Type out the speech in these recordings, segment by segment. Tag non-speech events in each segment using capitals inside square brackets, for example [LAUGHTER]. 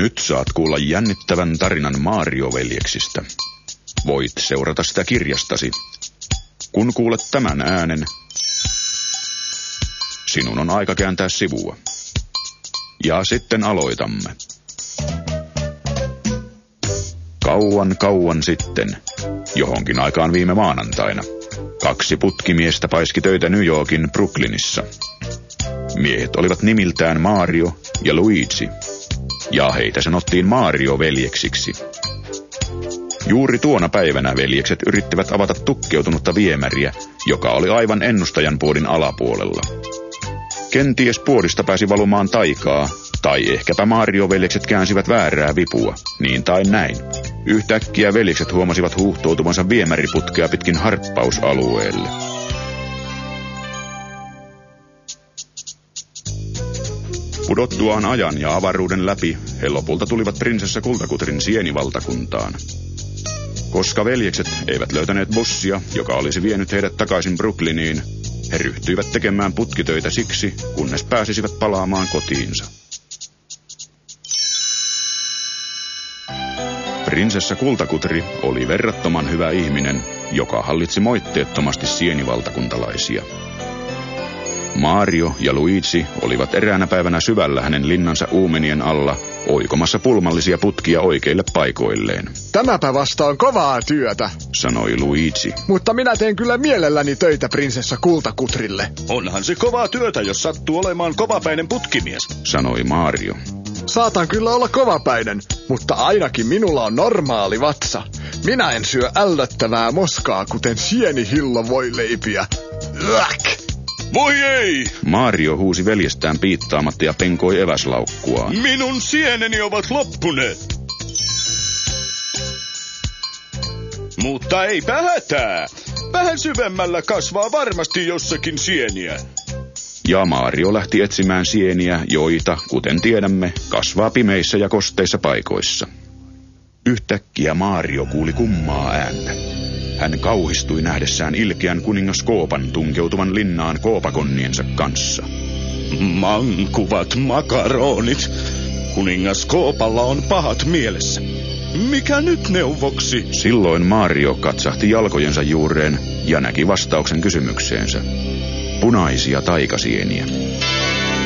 Nyt saat kuulla jännittävän tarinan Mario-veljeksistä. Voit seurata sitä kirjastasi. Kun kuulet tämän äänen, sinun on aika kääntää sivua. Ja sitten aloitamme. Kauan kauan sitten, johonkin aikaan viime maanantaina, kaksi putkimiestä paiski töitä New Yorkin Brooklynissa. Miehet olivat nimiltään Mario ja Luigi, ja heitä sanottiin Mario-veljeksiksi. Juuri tuona päivänä veljekset yrittivät avata tukkeutunutta viemäriä, joka oli aivan ennustajan puodin alapuolella. Kenties puodista pääsi valumaan taikaa, tai ehkäpä Mario-veljekset käänsivät väärää vipua, niin tai näin. Yhtäkkiä veljekset huomasivat huuhtoutuvansa viemäriputkea pitkin harppausalueelle. Pudottuaan ajan ja avaruuden läpi, he lopulta tulivat prinsessa Kultakutrin sienivaltakuntaan. Koska veljekset eivät löytäneet bussia, joka olisi vienyt heidät takaisin Brooklyniin, he ryhtyivät tekemään putkitöitä siksi, kunnes pääsisivät palaamaan kotiinsa. Prinsessa Kultakutri oli verrattoman hyvä ihminen, joka hallitsi moitteettomasti sienivaltakuntalaisia. Mario ja Luigi olivat eräänä päivänä syvällä hänen linnansa uumenien alla, oikomassa pulmallisia putkia oikeille paikoilleen. Tämäpä vasta on kovaa työtä, sanoi Luigi. Mutta minä teen kyllä mielelläni töitä prinsessa Kultakutrille. Onhan se kovaa työtä, jos sattuu olemaan kovapäinen putkimies, sanoi Mario. Saatan kyllä olla kovapäinen, mutta ainakin minulla on normaali vatsa. Minä en syö ällöttävää moskaa, kuten sienihillo voi leipiä. Yäk! Voi ei! Mario huusi veljestään piittaamatta ja penkoi eväslaukkuaan. Minun sieneni ovat loppuneet. Mutta ei hätää. Vähän syvemmällä kasvaa varmasti jossakin sieniä. Ja Mario lähti etsimään sieniä, joita, kuten tiedämme, kasvaa pimeissä ja kosteissa paikoissa. Yhtäkkiä Mario kuuli kummaa ääntä. Hän kauhistui nähdessään ilkeän kuningas Koopan tunkeutuvan linnaan koopakonniensa kanssa. Mankuvat makaronit. Kuningas Koopalla on pahat mielessä. Mikä nyt neuvoksi? Silloin Mario katsahti jalkojensa juureen ja näki vastauksen kysymykseensä. Punaisia taikasieniä.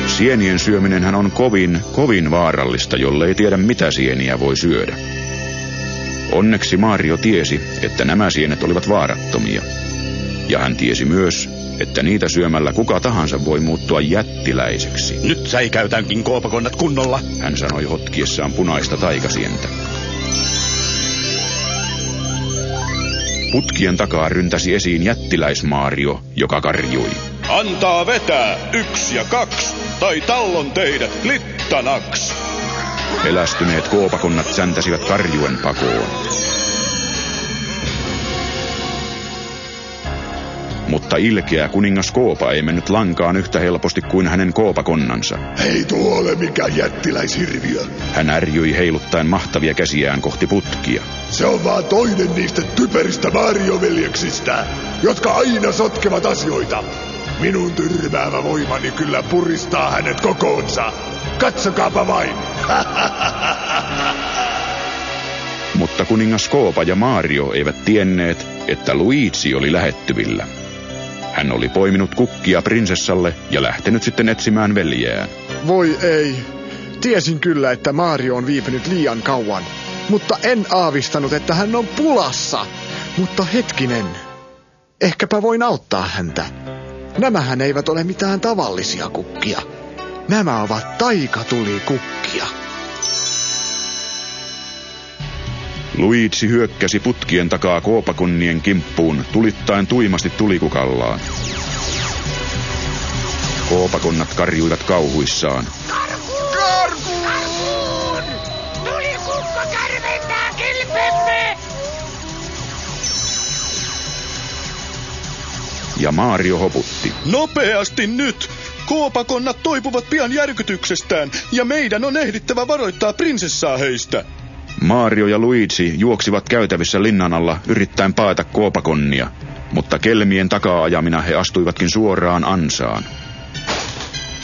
Sienien syöminen on kovin, kovin vaarallista, jollei tiedä mitä sieniä voi syödä. Onneksi Mario tiesi, että nämä sienet olivat vaarattomia. Ja hän tiesi myös, että niitä syömällä kuka tahansa voi muuttua jättiläiseksi. Nyt säikäytänkin koopakonnat kunnolla, hän sanoi hotkiessaan punaista taikasientä. Putkien takaa ryntäsi esiin jättiläismaario, joka karjui. Antaa vetää yksi ja kaksi, tai tallon teidät littanaks. Elästyneet koopakonnat säntäsivät karjuen pakoon. Mutta ilkeä kuningas Koopa ei mennyt lankaan yhtä helposti kuin hänen koopakonnansa. Ei tuo ole mikään jättiläishirviö. Hän ärjyi heiluttaen mahtavia käsiään kohti putkia. Se on vaan toinen niistä typeristä Mario-veljeksistä, jotka aina sotkevat asioita. Minun tyrmäävä voimani kyllä puristaa hänet kokoonsa. Katsokaapa vain. [LAUGHS] Mutta kuningas Koopa ja Mario eivät tienneet, että Luigi oli lähettyvillä. Hän oli poiminut kukkia prinsessalle ja lähtenyt sitten etsimään veljeään. Voi ei. Tiesin kyllä, että Mario on viipynyt liian kauan. Mutta en aavistanut, että hän on pulassa. Mutta hetkinen. Ehkäpä voin auttaa häntä. Nämähän eivät ole mitään tavallisia kukkia. Nämä ovat taikatulikukkia. Luigi hyökkäsi putkien takaa koopakonnien kimppuun, tulittaen tuimasti tulikukallaan. Koopakonnat karjuivat kauhuissaan. Karkuun! Karkuun! Tulikukko kärventää kilpemme! Ja Maario hoputti. Nopeasti nyt! Koopakonnat toipuvat pian järkytyksestään, ja meidän on ehdittävä varoittaa prinsessaa heistä. Mario ja Luigi juoksivat käytävissä linnan alla yrittäen paeta koopakonnia, mutta kelmien takaa ajamina he astuivatkin suoraan ansaan.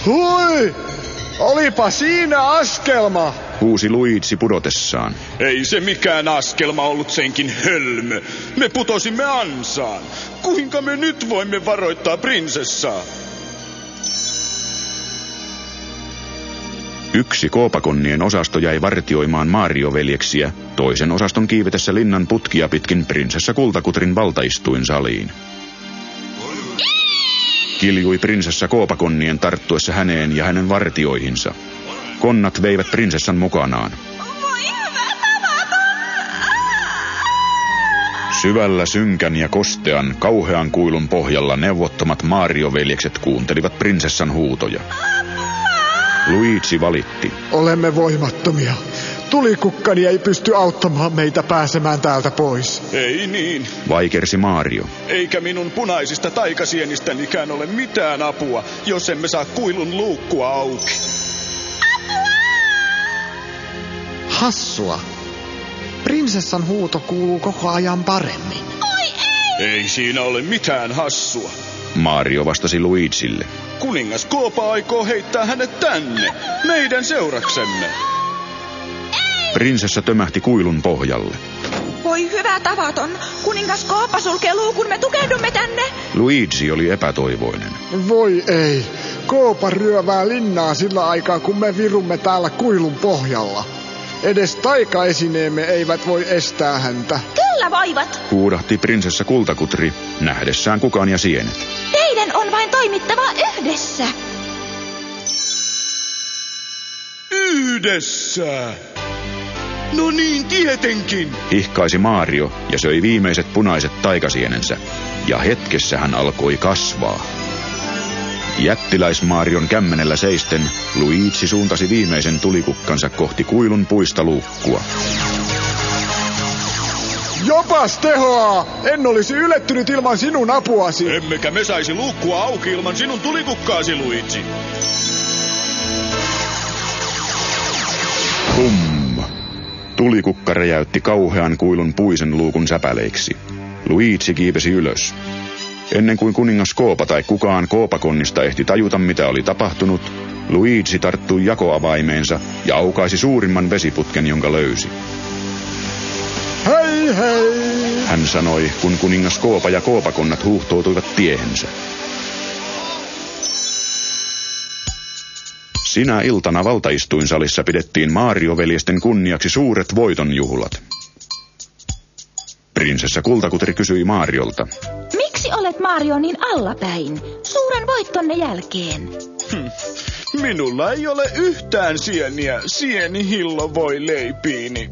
Hui! Olipa siinä askelma! Huusi Luigi pudotessaan. Ei se mikään askelma ollut senkin hölmö. Me putosimme ansaan. Kuinka me nyt voimme varoittaa prinsessaa? Yksi koopakonnien osasto jäi vartioimaan Mario-veljeksiä, toisen osaston kiivetessä linnan putkia pitkin prinsessa Kultakutrin valtaistuin saliin. Kiljui prinsessa koopakonnien tarttuessa häneen ja hänen vartioihinsa. Konnat veivät prinsessan mukanaan. Syvällä synkän ja kostean, kauhean kuilun pohjalla neuvottomat Mario-veljekset kuuntelivat prinsessan huutoja. Luigi valitti. Olemme voimattomia. Tulikukkani ei pysty auttamaan meitä pääsemään täältä pois. Ei niin. Vaikersi Mario. Eikä minun punaisista taikasienistänikään ole mitään apua, jos emme saa kuilun luukkua auki. Hassua. Prinsessan huuto kuuluu koko ajan paremmin. Ei siinä ole mitään hassua. Mario vastasi Luigille. Kuningas Koopa aikoo heittää hänet tänne, meidän seuraksemme. Prinsessa tömähti kuilun pohjalle. Voi hyvä tavaton. Kuningas Koopa sulkee luukun, me tukehdumme tänne. Luigi oli epätoivoinen. Voi ei. Koopa ryövää linnaa sillä aikaa, kun me virumme täällä kuilun pohjalla. Edes taikaesineemme eivät voi estää häntä. Kyllä voivat. Huudahti prinsessa Kultakutri, nähdessään kukaan ja sienet. Teidän on vain toimittava yhdessä. Yhdessä! No niin, tietenkin. Hihkaisi Mario ja söi viimeiset punaiset taikasienensä. Ja hetkessä hän alkoi kasvaa. Jättiläismaarion kämmenellä seisten Luigi suuntasi viimeisen tulikukkansa kohti kuilun puista luukkua. Jopas tehoaa! En olisi ylettynyt ilman sinun apuasi. Emmekä me saisi luukkua auki ilman sinun tulikukkaasi, Luigi. Pum! Tulikukka räjäytti kauhean kuilun puisen luukun säpäleiksi. Luigi kiipesi ylös. Ennen kuin kuningas Koopa tai kukaan Koopakonnista ehti tajuta, mitä oli tapahtunut, Luigi tarttui jakoavaimeensa ja aukaisi suurimman vesiputken, jonka löysi. Hei hei! Hän sanoi, kun kuningas Koopa ja Koopakonnat huuhtoutuivat tiehensä. Sinä iltana valtaistuinsalissa pidettiin Maario-veljesten kunniaksi suuret voitonjuhlat. Prinsessa Kultakutri kysyi Maariolta. Miksi olet Mario niin allapäin? Suuren voittonne jälkeen. Minulla ei ole yhtään sieniä, sieni hillo voi leipiini.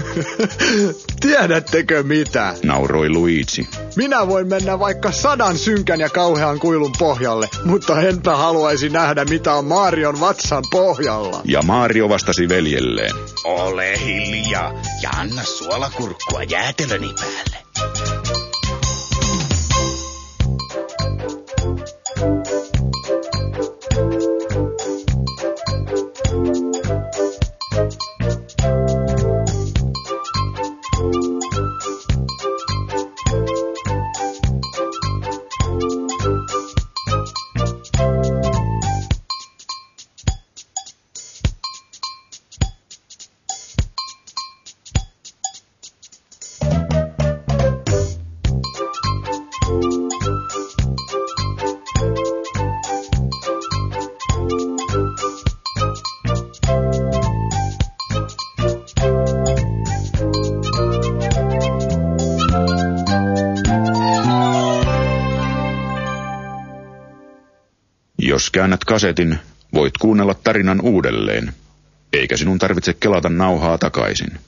[LAUGHS] Tiedättekö mitä? Nauroi Luigi. Minä voin mennä vaikka sadan synkän ja kauhean kuilun pohjalle, mutta enpä haluaisi nähdä mitä on Marion vatsan pohjalla. Ja Maario vastasi veljelleen. Ole hiljaa ja anna suolakurkkua jäätelöni päälle. Jos käännät kasetin, voit kuunnella tarinan uudelleen, eikä sinun tarvitse kelata nauhaa takaisin.